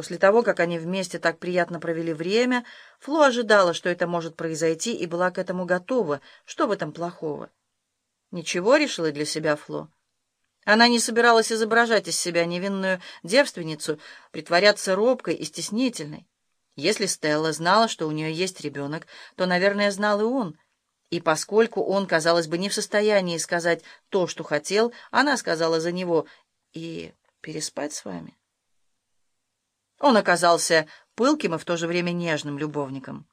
После того, как они вместе так приятно провели время, Фло ожидала, что это может произойти, и была к этому готова. Что в этом плохого? Ничего решила для себя Фло. Она не собиралась изображать из себя невинную девственницу, притворяться робкой и стеснительной. Если Стелла знала, что у нее есть ребенок, то, наверное, знал и он. И поскольку он, казалось бы, не в состоянии сказать то, что хотел, она сказала за него и переспать с вами. Он оказался пылким и в то же время нежным любовником.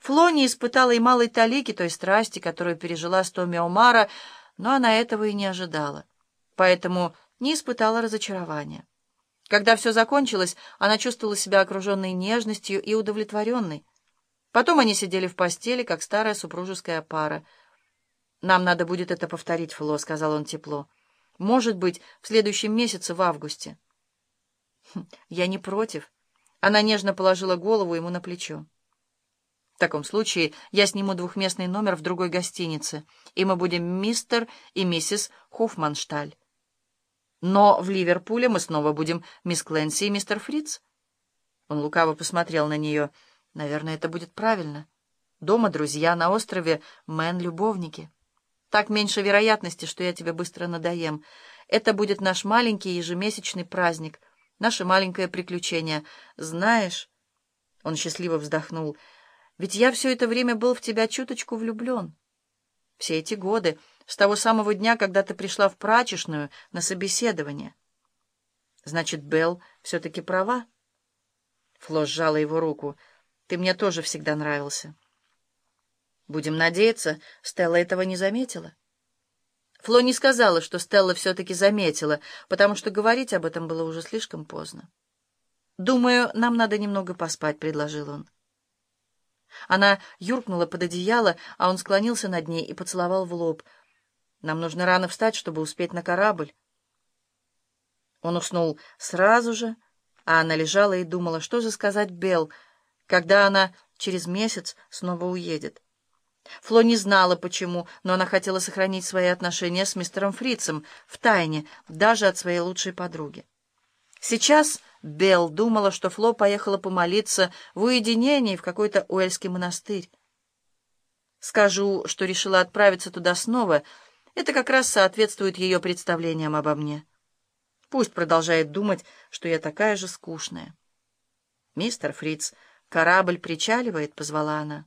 Фло не испытала и малой талики той страсти, которую пережила с Томми Омара, но она этого и не ожидала, поэтому не испытала разочарования. Когда все закончилось, она чувствовала себя окруженной нежностью и удовлетворенной. Потом они сидели в постели, как старая супружеская пара. «Нам надо будет это повторить, Фло», — сказал он тепло. «Может быть, в следующем месяце, в августе». Хм, «Я не против». Она нежно положила голову ему на плечо. «В таком случае я сниму двухместный номер в другой гостинице, и мы будем мистер и миссис Хоффманшталь. Но в Ливерпуле мы снова будем мисс Кленси и мистер Фриц». Он лукаво посмотрел на нее. «Наверное, это будет правильно. Дома друзья, на острове Мэн любовники. Так меньше вероятности, что я тебе быстро надоем. Это будет наш маленький ежемесячный праздник» наше маленькое приключение. Знаешь...» Он счастливо вздохнул. «Ведь я все это время был в тебя чуточку влюблен. Все эти годы, с того самого дня, когда ты пришла в прачечную на собеседование. Значит, Белл все-таки права?» Фло сжала его руку. «Ты мне тоже всегда нравился». «Будем надеяться, Стелла этого не заметила». Фло не сказала, что Стелла все-таки заметила, потому что говорить об этом было уже слишком поздно. «Думаю, нам надо немного поспать», — предложил он. Она юркнула под одеяло, а он склонился над ней и поцеловал в лоб. «Нам нужно рано встать, чтобы успеть на корабль». Он уснул сразу же, а она лежала и думала, что же сказать Белл, когда она через месяц снова уедет. Фло не знала, почему, но она хотела сохранить свои отношения с мистером Фрицем в тайне, даже от своей лучшей подруги. Сейчас Белл думала, что Фло поехала помолиться в уединении в какой-то уэльский монастырь. Скажу, что решила отправиться туда снова, это как раз соответствует ее представлениям обо мне. Пусть продолжает думать, что я такая же скучная. «Мистер Фриц, корабль причаливает», — позвала она.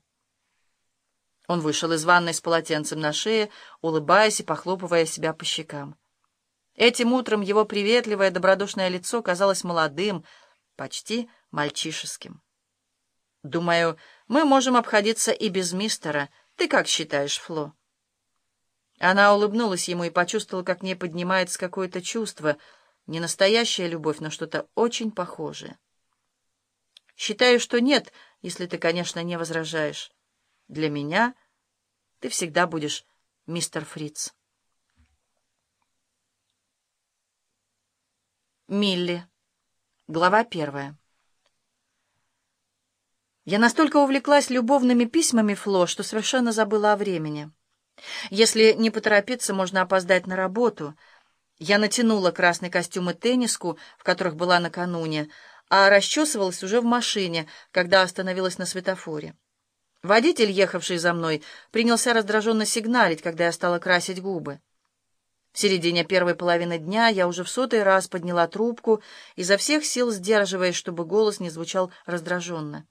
Он вышел из ванной с полотенцем на шее, улыбаясь и похлопывая себя по щекам. Этим утром его приветливое добродушное лицо казалось молодым, почти мальчишеским. «Думаю, мы можем обходиться и без мистера. Ты как считаешь, Фло?» Она улыбнулась ему и почувствовала, как в ней поднимается какое-то чувство, не настоящая любовь, но что-то очень похожее. «Считаю, что нет, если ты, конечно, не возражаешь». Для меня ты всегда будешь мистер Фриц. Милли. Глава первая. Я настолько увлеклась любовными письмами Фло, что совершенно забыла о времени. Если не поторопиться, можно опоздать на работу. Я натянула красный костюм и тенниску, в которых была накануне, а расчесывалась уже в машине, когда остановилась на светофоре. Водитель, ехавший за мной, принялся раздраженно сигналить, когда я стала красить губы. В середине первой половины дня я уже в сотый раз подняла трубку, изо всех сил сдерживаясь, чтобы голос не звучал раздраженно.